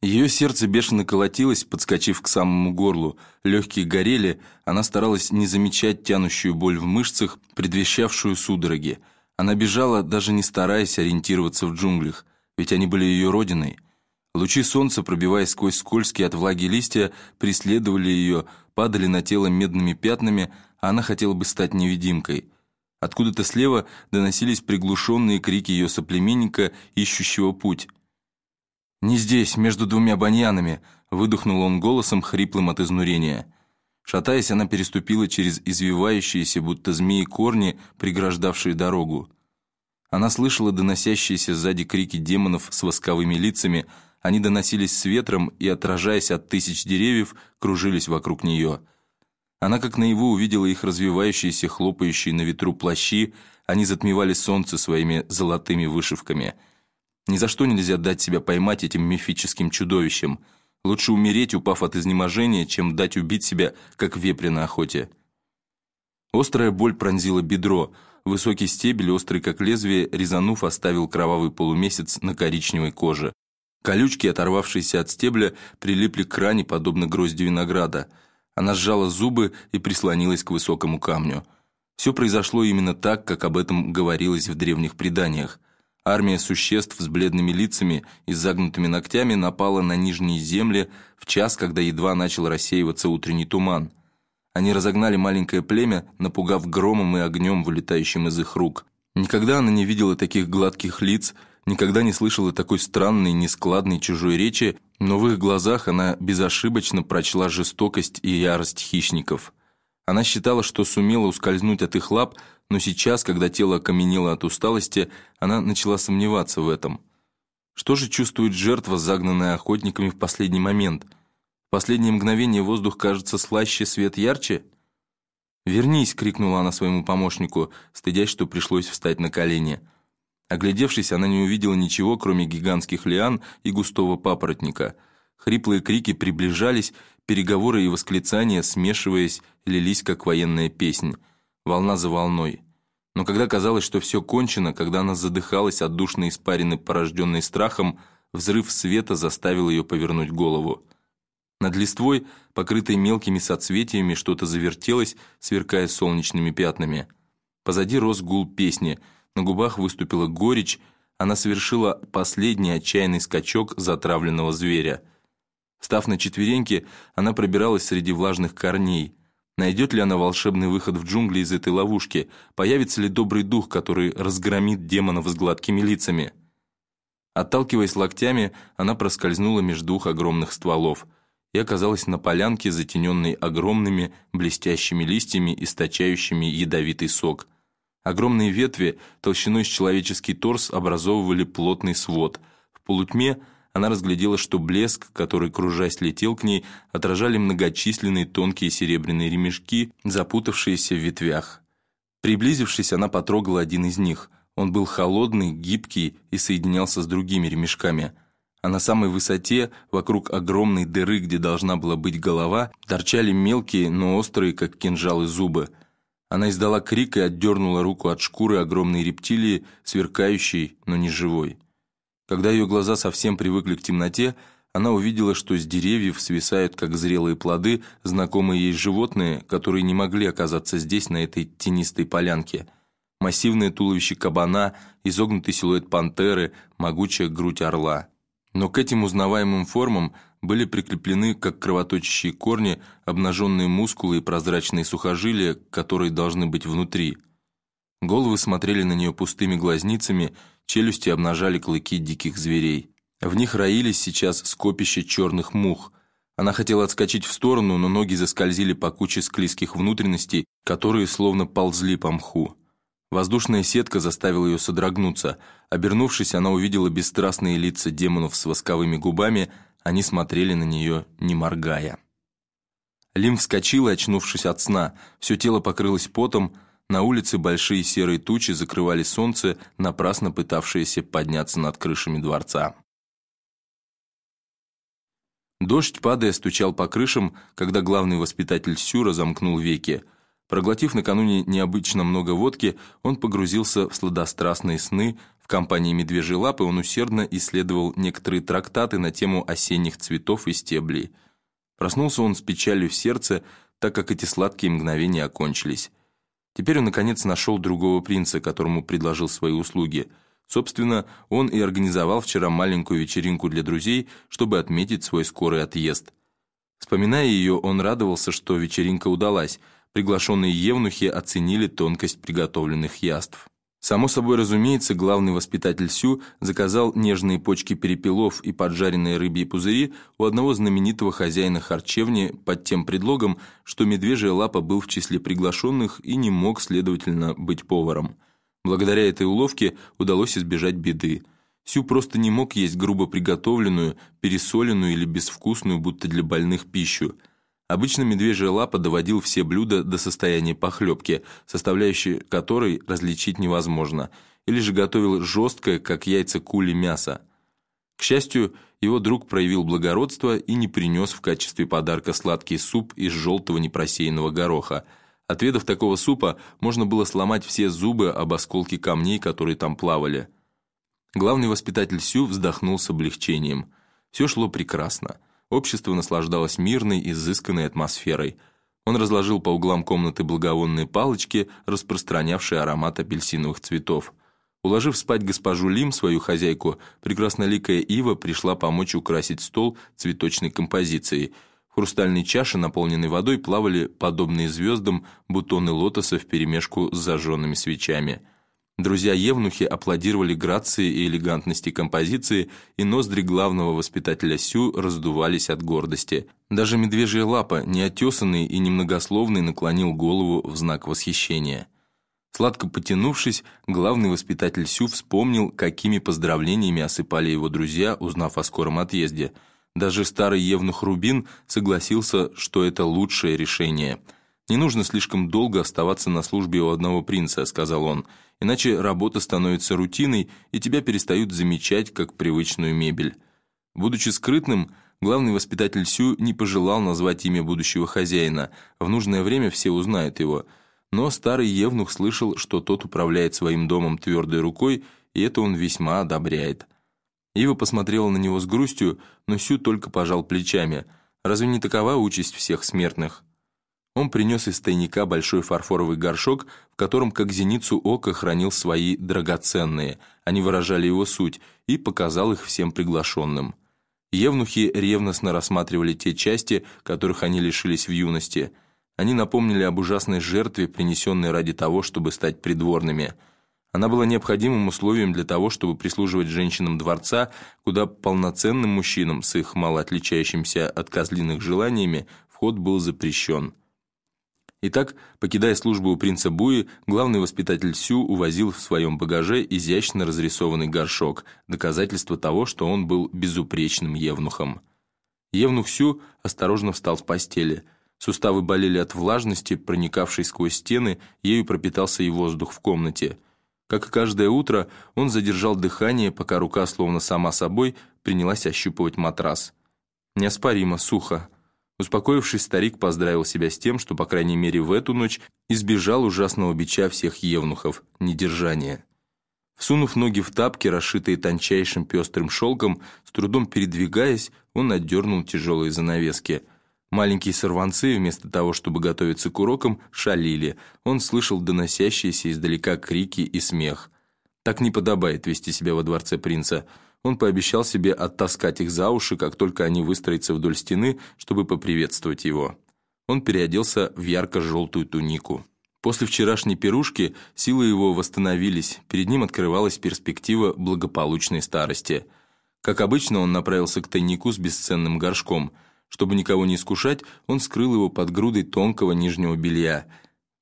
Ее сердце бешено колотилось, подскочив к самому горлу. Легкие горели, она старалась не замечать тянущую боль в мышцах, предвещавшую судороги. Она бежала, даже не стараясь ориентироваться в джунглях, ведь они были ее родиной. Лучи солнца, пробиваясь сквозь скользкие от влаги листья, преследовали ее, падали на тело медными пятнами, а она хотела бы стать невидимкой. Откуда-то слева доносились приглушенные крики ее соплеменника, ищущего путь. «Не здесь, между двумя баньянами», — выдохнул он голосом, хриплым от изнурения. Шатаясь, она переступила через извивающиеся, будто змеи корни, преграждавшие дорогу. Она слышала доносящиеся сзади крики демонов с восковыми лицами, они доносились с ветром и, отражаясь от тысяч деревьев, кружились вокруг нее. Она как наяву увидела их развивающиеся, хлопающие на ветру плащи, они затмевали солнце своими золотыми вышивками — ни за что нельзя дать себя поймать этим мифическим чудовищем. Лучше умереть, упав от изнеможения, чем дать убить себя, как вепря на охоте. Острая боль пронзила бедро. Высокий стебель, острый как лезвие, резанув, оставил кровавый полумесяц на коричневой коже. Колючки, оторвавшиеся от стебля, прилипли к ране, подобно грозди винограда. Она сжала зубы и прислонилась к высокому камню. Все произошло именно так, как об этом говорилось в древних преданиях. Армия существ с бледными лицами и загнутыми ногтями напала на нижние земли в час, когда едва начал рассеиваться утренний туман. Они разогнали маленькое племя, напугав громом и огнем, вылетающим из их рук. Никогда она не видела таких гладких лиц, никогда не слышала такой странной, нескладной чужой речи, но в их глазах она безошибочно прочла жестокость и ярость хищников. Она считала, что сумела ускользнуть от их лап, но сейчас, когда тело окаменело от усталости, она начала сомневаться в этом. Что же чувствует жертва, загнанная охотниками в последний момент? В последнее мгновение воздух кажется слаще, свет ярче? «Вернись!» — крикнула она своему помощнику, стыдясь, что пришлось встать на колени. Оглядевшись, она не увидела ничего, кроме гигантских лиан и густого папоротника. Хриплые крики приближались, переговоры и восклицания, смешиваясь, лились, как военная песнь волна за волной. Но когда казалось, что все кончено, когда она задыхалась от душной испарины, порожденной страхом, взрыв света заставил ее повернуть голову. Над листвой, покрытой мелкими соцветиями, что-то завертелось, сверкая солнечными пятнами. Позади рос гул песни, на губах выступила горечь, она совершила последний отчаянный скачок затравленного зверя. Став на четвереньки, она пробиралась среди влажных корней, Найдет ли она волшебный выход в джунгли из этой ловушки? Появится ли добрый дух, который разгромит демонов с гладкими лицами? Отталкиваясь локтями, она проскользнула между двух огромных стволов и оказалась на полянке, затененной огромными блестящими листьями, источающими ядовитый сок. Огромные ветви, толщиной с человеческий торс, образовывали плотный свод. В полутьме – она разглядела, что блеск, который, кружась, летел к ней, отражали многочисленные тонкие серебряные ремешки, запутавшиеся в ветвях. Приблизившись, она потрогала один из них. Он был холодный, гибкий и соединялся с другими ремешками. А на самой высоте, вокруг огромной дыры, где должна была быть голова, торчали мелкие, но острые, как кинжалы, зубы. Она издала крик и отдернула руку от шкуры огромной рептилии, сверкающей, но не живой. Когда ее глаза совсем привыкли к темноте, она увидела, что с деревьев свисают, как зрелые плоды, знакомые ей животные, которые не могли оказаться здесь, на этой тенистой полянке. Массивное туловище кабана, изогнутый силуэт пантеры, могучая грудь орла. Но к этим узнаваемым формам были прикреплены, как кровоточащие корни, обнаженные мускулы и прозрачные сухожилия, которые должны быть внутри. Головы смотрели на нее пустыми глазницами, челюсти обнажали клыки диких зверей. В них роились сейчас скопища черных мух. Она хотела отскочить в сторону, но ноги заскользили по куче склизких внутренностей, которые словно ползли по мху. Воздушная сетка заставила ее содрогнуться. Обернувшись, она увидела бесстрастные лица демонов с восковыми губами, они смотрели на нее, не моргая. Лим вскочила, очнувшись от сна, все тело покрылось потом, на улице большие серые тучи закрывали солнце, напрасно пытавшееся подняться над крышами дворца. Дождь, падая, стучал по крышам, когда главный воспитатель Сюра замкнул веки. Проглотив накануне необычно много водки, он погрузился в сладострастные сны. В компании «Медвежьей лапы» он усердно исследовал некоторые трактаты на тему осенних цветов и стеблей. Проснулся он с печалью в сердце, так как эти сладкие мгновения окончились. Теперь он, наконец, нашел другого принца, которому предложил свои услуги. Собственно, он и организовал вчера маленькую вечеринку для друзей, чтобы отметить свой скорый отъезд. Вспоминая ее, он радовался, что вечеринка удалась. Приглашенные евнухи оценили тонкость приготовленных яств. Само собой разумеется, главный воспитатель Сю заказал нежные почки перепелов и поджаренные рыбьи пузыри у одного знаменитого хозяина харчевни под тем предлогом, что медвежья лапа был в числе приглашенных и не мог, следовательно, быть поваром. Благодаря этой уловке удалось избежать беды. Сю просто не мог есть грубо приготовленную, пересоленную или безвкусную, будто для больных пищу – Обычно медвежья лапа доводил все блюда до состояния похлебки, составляющие которой различить невозможно, или же готовил жесткое, как яйца кули, мясо. К счастью, его друг проявил благородство и не принес в качестве подарка сладкий суп из желтого непросеянного гороха. Отведав такого супа, можно было сломать все зубы об осколки камней, которые там плавали. Главный воспитатель Сю вздохнул с облегчением. Все шло прекрасно. Общество наслаждалось мирной, изысканной атмосферой. Он разложил по углам комнаты благовонные палочки, распространявшие аромат апельсиновых цветов. Уложив спать госпожу Лим, свою хозяйку, прекрасноликая Ива пришла помочь украсить стол цветочной композицией. В хрустальной чаше, наполненной водой, плавали подобные звездам бутоны лотоса вперемешку с зажженными свечами – Друзья-евнухи аплодировали грации и элегантности композиции, и ноздри главного воспитателя Сю раздувались от гордости. Даже медвежья лапа, неотесанный и немногословный, наклонил голову в знак восхищения. Сладко потянувшись, главный воспитатель Сю вспомнил, какими поздравлениями осыпали его друзья, узнав о скором отъезде. Даже старый евнух Рубин согласился, что это лучшее решение. «Не нужно слишком долго оставаться на службе у одного принца», — сказал он, — иначе работа становится рутиной, и тебя перестают замечать как привычную мебель. Будучи скрытным, главный воспитатель Сю не пожелал назвать имя будущего хозяина, в нужное время все узнают его. Но старый Евнух слышал, что тот управляет своим домом твердой рукой, и это он весьма одобряет. Ива посмотрела на него с грустью, но Сю только пожал плечами. Разве не такова участь всех смертных? Он принес из тайника большой фарфоровый горшок, в котором, как зеницу ока, хранил свои драгоценные, они выражали его суть, и показал их всем приглашенным. Евнухи ревностно рассматривали те части, которых они лишились в юности. Они напомнили об ужасной жертве, принесенной ради того, чтобы стать придворными. Она была необходимым условием для того, чтобы прислуживать женщинам дворца, куда полноценным мужчинам с их мало отличающимся от козлиных желаниями вход был запрещен. Итак, покидая службу у принца Буи, главный воспитатель Сю увозил в своем багаже изящно разрисованный горшок, доказательство того, что он был безупречным евнухом. Евнух Сю осторожно встал в постели. Суставы болели от влажности, проникавшей сквозь стены, ею пропитался и воздух в комнате. Как и каждое утро, он задержал дыхание, пока рука, словно сама собой, принялась ощупывать матрас. Неоспоримо, сухо. Успокоившись, старик поздравил себя с тем, что, по крайней мере, в эту ночь избежал ужасного бича всех евнухов – недержания. Всунув ноги в тапки, расшитые тончайшим пестрым шелком, с трудом передвигаясь, он отдернул тяжелые занавески. Маленькие сорванцы, вместо того, чтобы готовиться к урокам, шалили. Он слышал доносящиеся издалека крики и смех. Так не подобает вести себя во дворце принца – он пообещал себе оттаскать их за уши, как только они выстроятся вдоль стены, чтобы поприветствовать его. Он переоделся в ярко-желтую тунику. После вчерашней пирушки силы его восстановились, перед ним открывалась перспектива благополучной старости. Как обычно, он направился к тайнику с бесценным горшком. Чтобы никого не искушать, он скрыл его под грудой тонкого нижнего белья.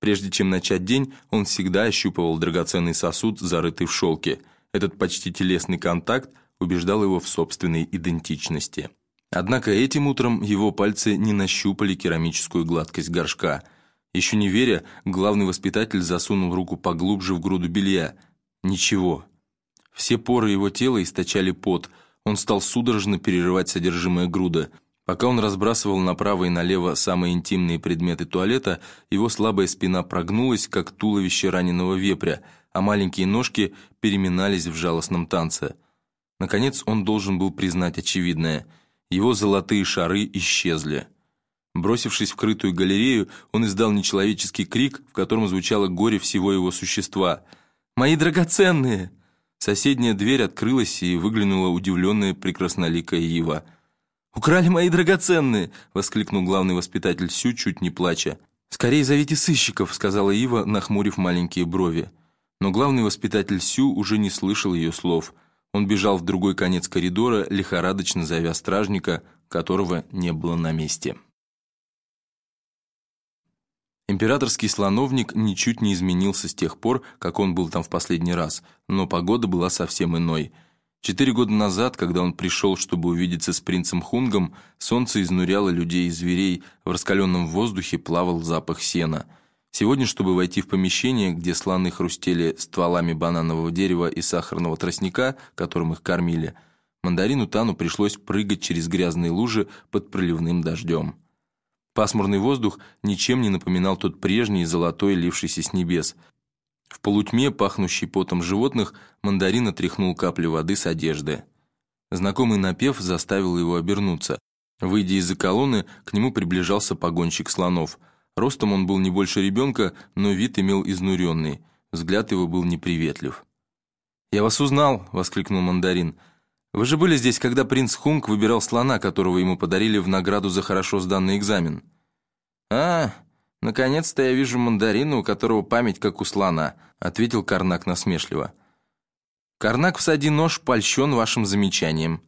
Прежде чем начать день, он всегда ощупывал драгоценный сосуд, зарытый в шелке. Этот почти телесный контакт убеждал его в собственной идентичности. Однако этим утром его пальцы не нащупали керамическую гладкость горшка. Еще не веря, главный воспитатель засунул руку поглубже в груду белья. Ничего. Все поры его тела источали пот. Он стал судорожно перерывать содержимое груда. Пока он разбрасывал направо и налево самые интимные предметы туалета, его слабая спина прогнулась, как туловище раненого вепря, а маленькие ножки переминались в жалостном танце. Наконец он должен был признать очевидное. Его золотые шары исчезли. Бросившись в крытую галерею, он издал нечеловеческий крик, в котором звучало горе всего его существа. «Мои драгоценные!» Соседняя дверь открылась, и выглянула удивленная прекрасноликая Ива. «Украли мои драгоценные!» — воскликнул главный воспитатель Сю, чуть не плача. «Скорее зовите сыщиков», — сказала Ива, нахмурив маленькие брови. Но главный воспитатель Сю уже не слышал ее слов. Он бежал в другой конец коридора, лихорадочно зовя стражника, которого не было на месте. Императорский слоновник ничуть не изменился с тех пор, как он был там в последний раз, но погода была совсем иной. Четыре года назад, когда он пришел, чтобы увидеться с принцем Хунгом, солнце изнуряло людей и зверей, в раскаленном воздухе плавал запах сена. Сегодня, чтобы войти в помещение, где слоны хрустели стволами бананового дерева и сахарного тростника, которым их кормили, мандарину Тану пришлось прыгать через грязные лужи под проливным дождем. Пасмурный воздух ничем не напоминал тот прежний золотой, лившийся с небес. В полутьме, пахнущий потом животных, мандарин отряхнул капли воды с одежды. Знакомый напев заставил его обернуться. Выйдя из-за колонны, к нему приближался погонщик слонов. Ростом он был не больше ребенка, но вид имел изнуренный. Взгляд его был неприветлив. «Я вас узнал!» — воскликнул мандарин. Вы же были здесь, когда принц Хунг выбирал слона, которого ему подарили в награду за хорошо сданный экзамен. А, наконец-то я вижу мандарина, у которого память как у слона, ответил Карнак насмешливо. Карнак, всади нож, польщен вашим замечанием.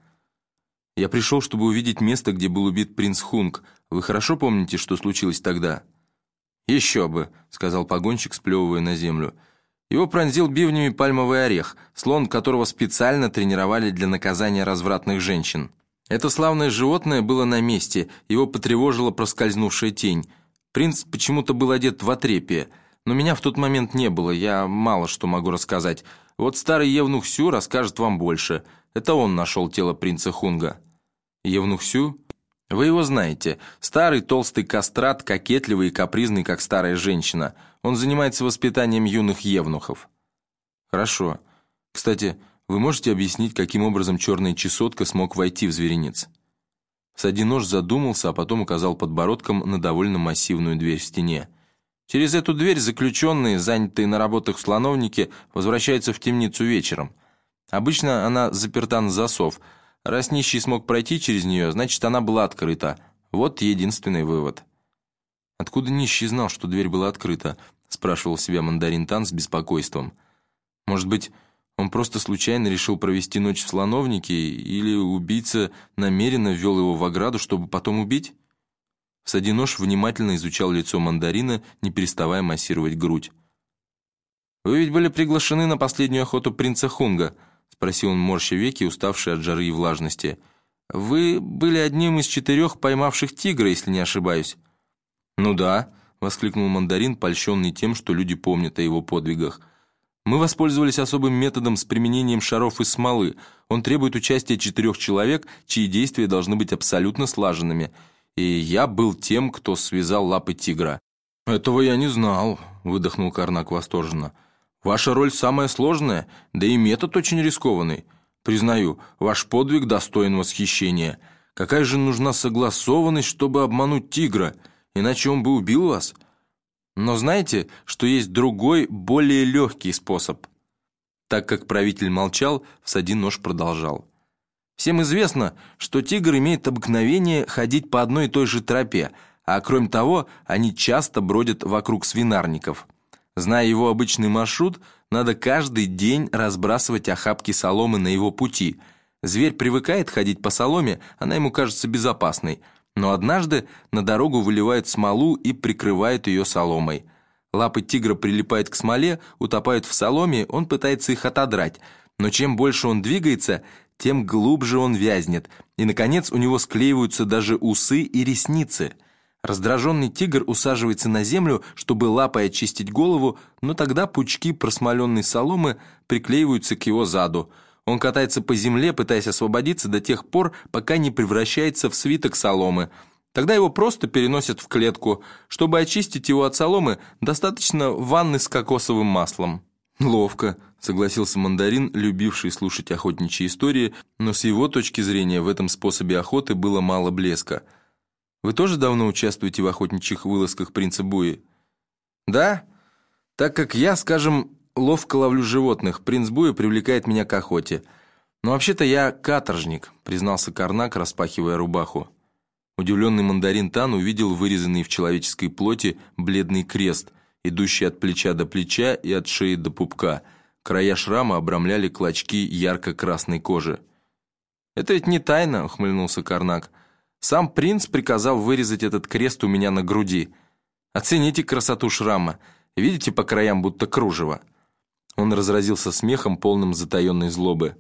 Я пришел, чтобы увидеть место, где был убит принц Хунг. Вы хорошо помните, что случилось тогда? Еще бы, сказал погонщик, сплевывая на землю. Его пронзил бивнями пальмовый орех, слон которого специально тренировали для наказания развратных женщин. Это славное животное было на месте, его потревожила проскользнувшая тень. Принц почему-то был одет в отрепие, но меня в тот момент не было, я мало что могу рассказать. Вот старый Евнух Сю расскажет вам больше. Это он нашел тело принца Хунга. Евнух Сю? Вы его знаете. Старый толстый кастрат, кокетливый и капризный, как старая женщина – он занимается воспитанием юных евнухов». «Хорошо. Кстати, вы можете объяснить, каким образом черная чесотка смог войти в зверинец?» Садинож задумался, а потом указал подбородком на довольно массивную дверь в стене. «Через эту дверь заключенные, занятые на работах в слоновнике, возвращаются в темницу вечером. Обычно она заперта на засов. Раз нищий смог пройти через нее, значит, она была открыта. Вот единственный вывод». Откуда нищий знал, что дверь была открыта? Спрашивал себя мандарин Тан с беспокойством. Может быть, он просто случайно решил провести ночь в слоновнике, или убийца намеренно ввел его в ограду, чтобы потом убить? Садинош внимательно изучал лицо мандарина, не переставая массировать грудь. «Вы ведь были приглашены на последнюю охоту принца Хунга?» Спросил он морща веки, уставший от жары и влажности. «Вы были одним из четырех поймавших тигра, если не ошибаюсь». «Ну да», — воскликнул мандарин, польщенный тем, что люди помнят о его подвигах. «Мы воспользовались особым методом с применением шаров из смолы. Он требует участия четырех человек, чьи действия должны быть абсолютно слаженными. И я был тем, кто связал лапы тигра». «Этого я не знал», — выдохнул Карнак восторженно. «Ваша роль самая сложная, да и метод очень рискованный. Признаю, ваш подвиг достоин восхищения. Какая же нужна согласованность, чтобы обмануть тигра?» иначе он бы убил вас. Но знаете, что есть другой, более легкий способ?» Так как правитель молчал, всади нож продолжал. «Всем известно, что тигр имеет обыкновение ходить по одной и той же тропе, а кроме того, они часто бродят вокруг свинарников. Зная его обычный маршрут, надо каждый день разбрасывать охапки соломы на его пути. Зверь привыкает ходить по соломе, она ему кажется безопасной – но однажды на дорогу выливают смолу и прикрывают ее соломой. Лапы тигра прилипают к смоле, утопают в соломе, он пытается их отодрать. Но чем больше он двигается, тем глубже он вязнет, и, наконец, у него склеиваются даже усы и ресницы. Раздраженный тигр усаживается на землю, чтобы лапой очистить голову, но тогда пучки просмоленной соломы приклеиваются к его заду. Он катается по земле, пытаясь освободиться до тех пор, пока не превращается в свиток соломы. Тогда его просто переносят в клетку. Чтобы очистить его от соломы, достаточно ванны с кокосовым маслом. «Ловко», — согласился мандарин, любивший слушать охотничьи истории, но с его точки зрения в этом способе охоты было мало блеска. «Вы тоже давно участвуете в охотничьих вылазках принца Буи?» «Да, так как я, скажем, ловко ловлю животных, принц Буи привлекает меня к охоте. Но вообще-то я каторжник», — признался Карнак, распахивая рубаху. Удивленный мандарин Тан увидел вырезанный в человеческой плоти бледный крест — идущий от плеча до плеча и от шеи до пупка. Края шрама обрамляли клочки ярко-красной кожи. «Это ведь не тайна», — ухмыльнулся Карнак. «Сам принц приказал вырезать этот крест у меня на груди. Оцените красоту шрама. Видите по краям будто кружево?» Он разразился смехом, полным затаенной злобы.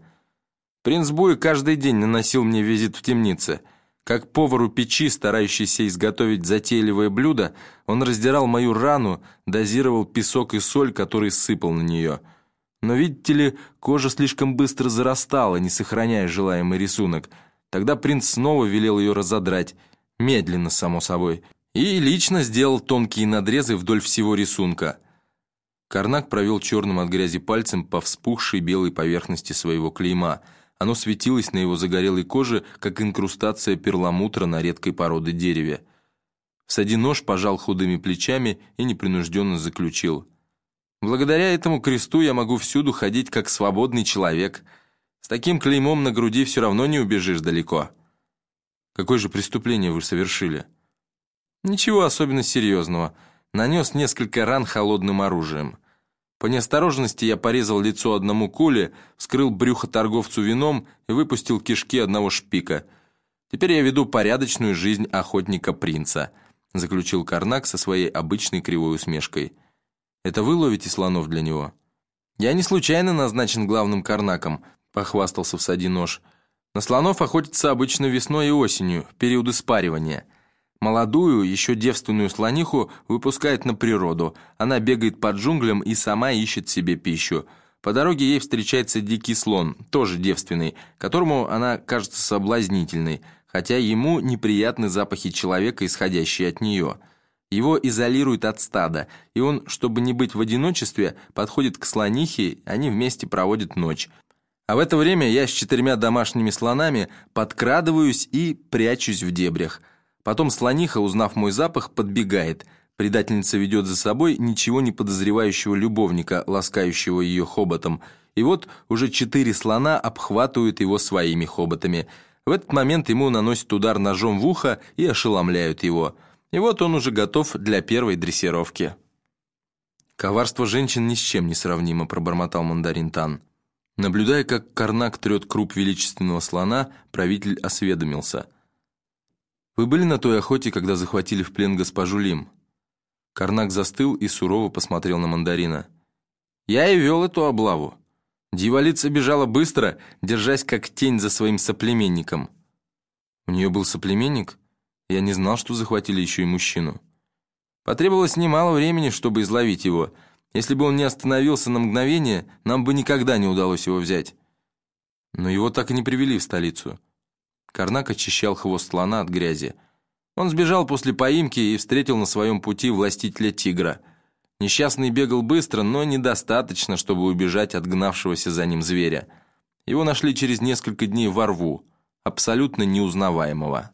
«Принц Буй каждый день наносил мне визит в темнице. Как повару печи, старающийся изготовить затейливое блюдо, он раздирал мою рану, дозировал песок и соль, который сыпал на нее. Но, видите ли, кожа слишком быстро зарастала, не сохраняя желаемый рисунок. Тогда принц снова велел ее разодрать, медленно, само собой, и лично сделал тонкие надрезы вдоль всего рисунка. Карнак провел черным от грязи пальцем по вспухшей белой поверхности своего клейма – оно светилось на его загорелой коже, как инкрустация перламутра на редкой породы дереве. Всади нож пожал худыми плечами и непринужденно заключил. «Благодаря этому кресту я могу всюду ходить как свободный человек. С таким клеймом на груди все равно не убежишь далеко». «Какое же преступление вы совершили?» «Ничего особенно серьезного. Нанес несколько ран холодным оружием. По неосторожности я порезал лицо одному куле, вскрыл брюхо торговцу вином и выпустил кишки одного шпика. Теперь я веду порядочную жизнь охотника-принца», заключил Карнак со своей обычной кривой усмешкой. «Это вы ловите слонов для него?» «Я не случайно назначен главным Карнаком», похвастался в нож. «На слонов охотятся обычно весной и осенью, в периоды спаривания». Молодую, еще девственную слониху выпускают на природу. Она бегает по джунглям и сама ищет себе пищу. По дороге ей встречается дикий слон, тоже девственный, которому она кажется соблазнительной, хотя ему неприятны запахи человека, исходящие от нее. Его изолируют от стада, и он, чтобы не быть в одиночестве, подходит к слонихе, они вместе проводят ночь. А в это время я с четырьмя домашними слонами подкрадываюсь и прячусь в дебрях – Потом слониха, узнав мой запах, подбегает. Предательница ведет за собой ничего не подозревающего любовника, ласкающего ее хоботом. И вот уже четыре слона обхватывают его своими хоботами. В этот момент ему наносят удар ножом в ухо и ошеломляют его. И вот он уже готов для первой дрессировки. «Коварство женщин ни с чем не сравнимо», — пробормотал мандарин Тан. Наблюдая, как Карнак трет круп величественного слона, правитель осведомился — вы были на той охоте, когда захватили в плен госпожу Лим?» Карнак застыл и сурово посмотрел на мандарина. «Я и вел эту облаву. Дьяволица бежала быстро, держась как тень за своим соплеменником». «У нее был соплеменник? Я не знал, что захватили еще и мужчину». «Потребовалось немало времени, чтобы изловить его. Если бы он не остановился на мгновение, нам бы никогда не удалось его взять». «Но его так и не привели в столицу». Карнак очищал хвост слона от грязи. Он сбежал после поимки и встретил на своем пути властителя тигра. Несчастный бегал быстро, но недостаточно, чтобы убежать от гнавшегося за ним зверя. Его нашли через несколько дней во рву, абсолютно неузнаваемого.